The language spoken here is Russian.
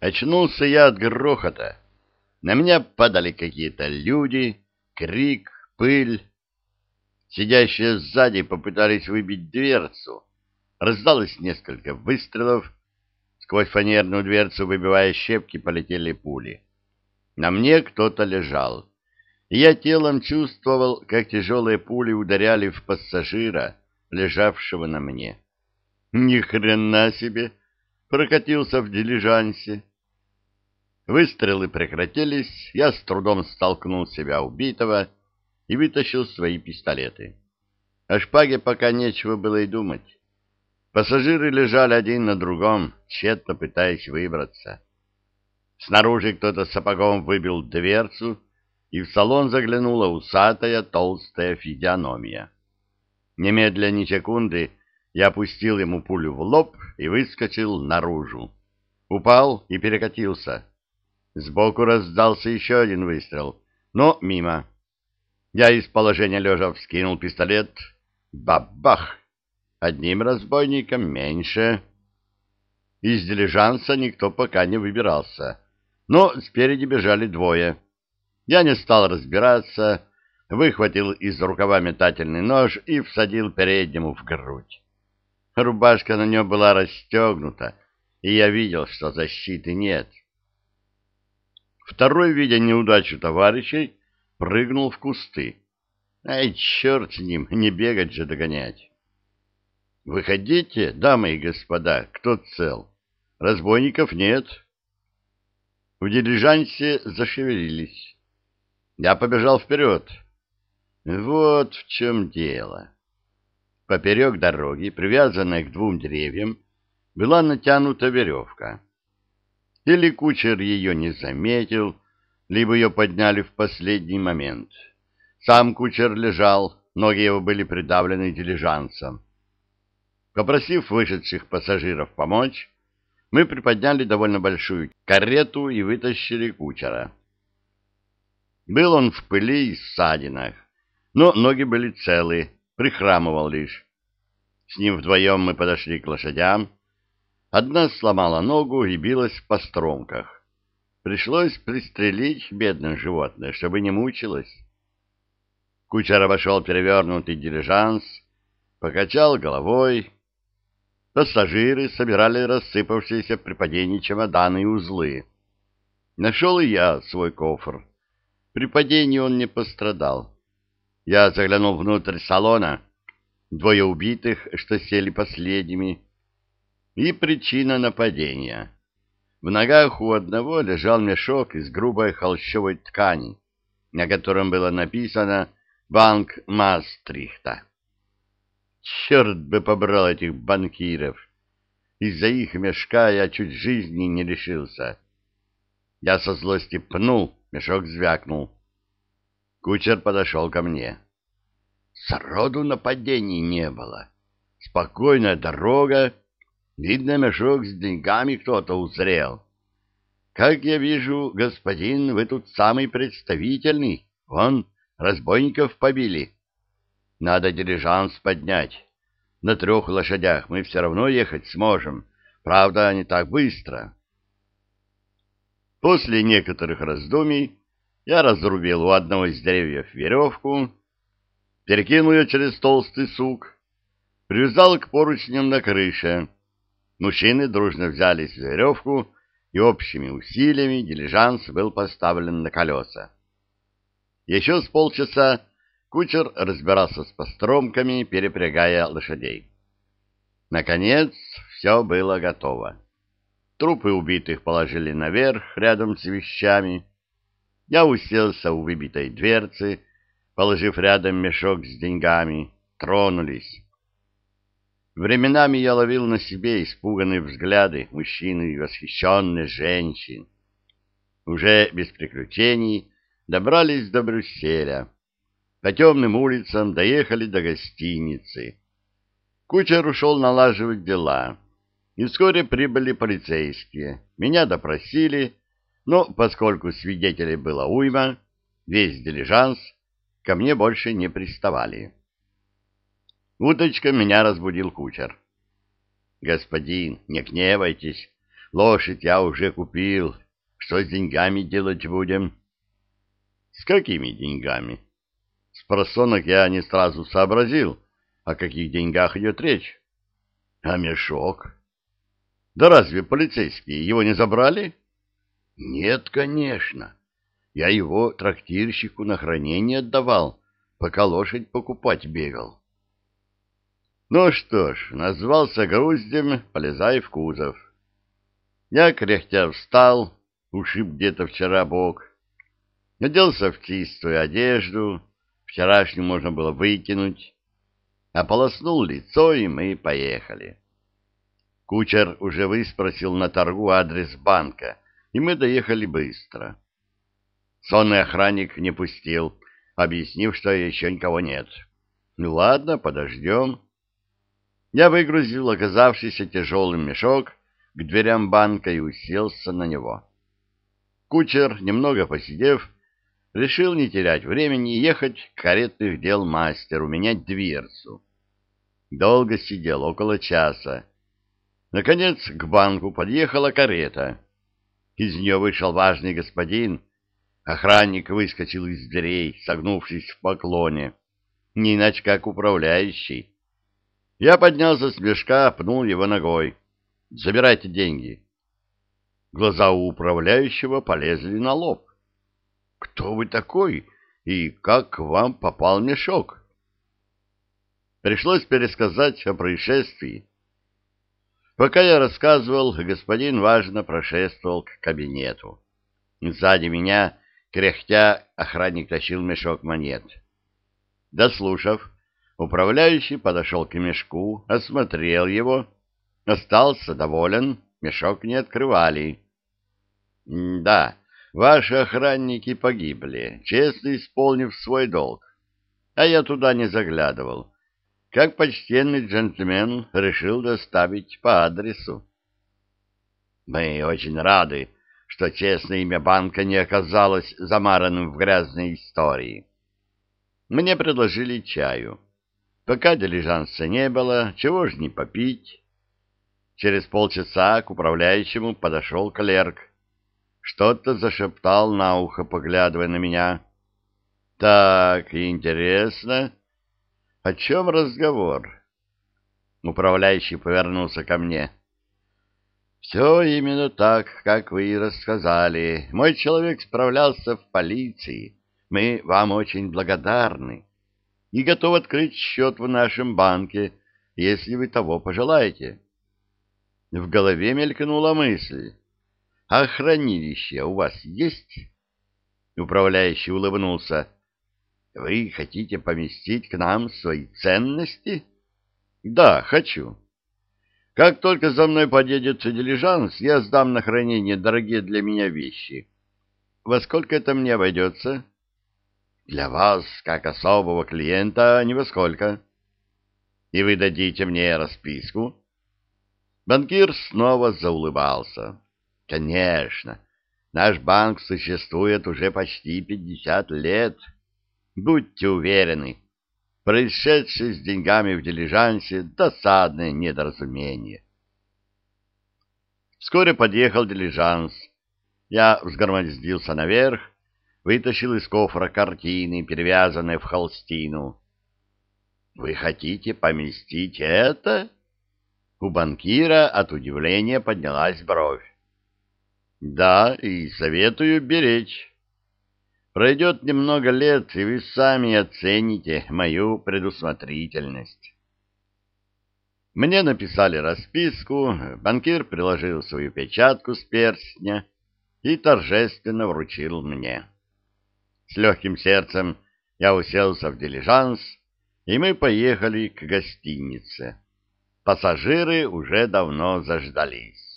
Очнулся я от грохота. На меня падали какие-то люди, крик, пыль. Сидящие сзади попытались выбить дверцу. Раздалось несколько выстрелов. Сквозь фанерную дверцу, выбивая щепки, полетели пули. На мне кто-то лежал. Я телом чувствовал, как тяжелые пули ударяли в пассажира, лежавшего на мне. Ни хрена себе! Прокатился в дилижансе. Выстрелы прекратились, я с трудом столкнул себя убитого и вытащил свои пистолеты. О шпаге пока нечего было и думать. Пассажиры лежали один на другом, тщетно пытаясь выбраться. Снаружи кто-то сапогом выбил дверцу, и в салон заглянула усатая толстая физиономия. Немедля ни секунды я опустил ему пулю в лоб и выскочил наружу. Упал и перекатился. Сбоку раздался еще один выстрел, но мимо. Я из положения лежа вскинул пистолет. Бабах! Одним разбойником меньше. Из дилижанса никто пока не выбирался, но спереди бежали двое. Я не стал разбираться, выхватил из рукава метательный нож и всадил переднему в грудь. Рубашка на нем была расстегнута, и я видел, что защиты нет. Второй, видя неудачу товарищей, прыгнул в кусты. Ай, черт с ним, не бегать же догонять. Выходите, дамы и господа, кто цел. Разбойников нет. В дилижансе зашевелились. Я побежал вперед. Вот в чем дело. Поперек дороги, привязанной к двум деревьям, была натянута веревка. Или кучер ее не заметил, либо ее подняли в последний момент. Сам кучер лежал, ноги его были придавлены дилижансом. Попросив вышедших пассажиров помочь, мы приподняли довольно большую карету и вытащили кучера. Был он в пыли и ссадинах, но ноги были целы, прихрамывал лишь. С ним вдвоем мы подошли к лошадям, Одна сломала ногу и билась в постромках. Пришлось пристрелить бедное животное, чтобы не мучилось. Кучер обошел перевернутый дилижанс, покачал головой. Пассажиры собирали рассыпавшиеся при падении чемоданы и узлы. Нашел и я свой кофр. При падении он не пострадал. Я заглянул внутрь салона. Двое убитых, что сели последними, и причина нападения. В ногах у одного лежал мешок из грубой холщовой ткани, на котором было написано «Банк Мастрихта». Черт бы побрал этих банкиров! Из-за их мешка я чуть жизни не лишился. Я со злости пнул, мешок звякнул. Кучер подошел ко мне. Сроду нападений не было. Спокойная дорога, Видно, мешок с деньгами кто-то узрел. Как я вижу, господин, вы тут самый представительный. Вон, разбойников побили. Надо дирижанс поднять. На трех лошадях мы все равно ехать сможем. Правда, не так быстро. После некоторых раздумий я разрубил у одного из деревьев веревку, перекинул ее через толстый сук, привязал к поручням на крыше, Мужчины дружно взялись за веревку, и общими усилиями дилижанс был поставлен на колеса. Еще с полчаса кучер разбирался с постромками, перепрягая лошадей. Наконец, все было готово. Трупы убитых положили наверх, рядом с вещами. Я уселся у выбитой дверцы, положив рядом мешок с деньгами. Тронулись. Временами я ловил на себе испуганные взгляды мужчин и восхищенных женщин. Уже без приключений добрались до Брюсселя. По темным улицам доехали до гостиницы. Кучер ушел налаживать дела. И вскоре прибыли полицейские. Меня допросили, но поскольку свидетелей было уйма, весь дилижанс, ко мне больше не приставали. Уточка меня разбудил кучер. «Господин, не гневайтесь. Лошадь я уже купил. Что с деньгами делать будем? С какими деньгами? С просонок я не сразу сообразил, о каких деньгах идет речь. А мешок? Да разве полицейские его не забрали? Нет, конечно. Я его трактирщику на хранение отдавал, пока лошадь покупать бегал. Ну что ж, назвался груздем, полезай в кузов. Я, кряхтя, встал, ушиб где-то вчера бок, оделся в чистую одежду, вчерашнюю можно было выкинуть, ополоснул лицо, и мы поехали. Кучер уже выспросил на торгу адрес банка, и мы доехали быстро. Сонный охранник не пустил, объяснив, что еще никого нет. Ну ладно, подождем. Я выгрузил оказавшийся тяжелым мешок к дверям банка и уселся на него. Кучер, немного посидев, решил не терять времени и ехать к каретных дел мастеру менять дверцу. Долго сидел, около часа. Наконец к банку подъехала карета. Из нее вышел важный господин. Охранник выскочил из дверей, согнувшись в поклоне. Не иначе как управляющий. Я поднялся с мешка, пнул его ногой. Забирайте деньги. Глаза у управляющего полезли на лоб. Кто вы такой и как к вам попал мешок? Пришлось пересказать о происшествии. Пока я рассказывал, господин важно прошествовал к кабинету. Сзади меня, кряхтя, охранник тащил мешок монет. Дослушав, управляющий подошел к мешку, осмотрел его Остался доволен, мешок не открывали. — Да, ваши охранники погибли, честно исполнив свой долг. А я туда не заглядывал. Как почтенный джентльмен решил доставить по адресу. Мы очень рады, что честное имя банка не оказалось замаранным в грязной истории. Мне предложили чаю. Пока дилижанса не было, чего ж не попить? Через полчаса к управляющему подошел клерк. Что-то зашептал на ухо, поглядывая на меня. «Так, интересно. О чем разговор?» Управляющий повернулся ко мне. «Все именно так, как вы и рассказали. Мой человек справлялся в полиции. Мы вам очень благодарны и готов открыть счет в нашем банке, если вы того пожелаете». В голове мелькнула мысль. «А хранилище у вас есть?» Управляющий улыбнулся. «Вы хотите поместить к нам свои ценности?» «Да, хочу. Как только за мной подъедет дилижанс, я сдам на хранение дорогие для меня вещи. Во сколько это мне обойдется?» «Для вас, как особого клиента, ни во сколько». «И вы дадите мне расписку?» Банкир снова заулыбался. Конечно, наш банк существует уже почти пятьдесят лет. Будьте уверены, происшедшее с деньгами в дилижансе — досадное недоразумение. Вскоре подъехал дилижанс. Я взгромоздился наверх, вытащил из кофра картины, перевязанные в холстину. — Вы хотите поместить это? У банкира от удивления поднялась бровь. Да, и советую беречь. Пройдет немного лет, и вы сами оцените мою предусмотрительность. Мне написали расписку, банкир приложил свою печатку с перстня и торжественно вручил мне. С легким сердцем я уселся в дилижанс, и мы поехали к гостинице. Пассажиры уже давно заждались.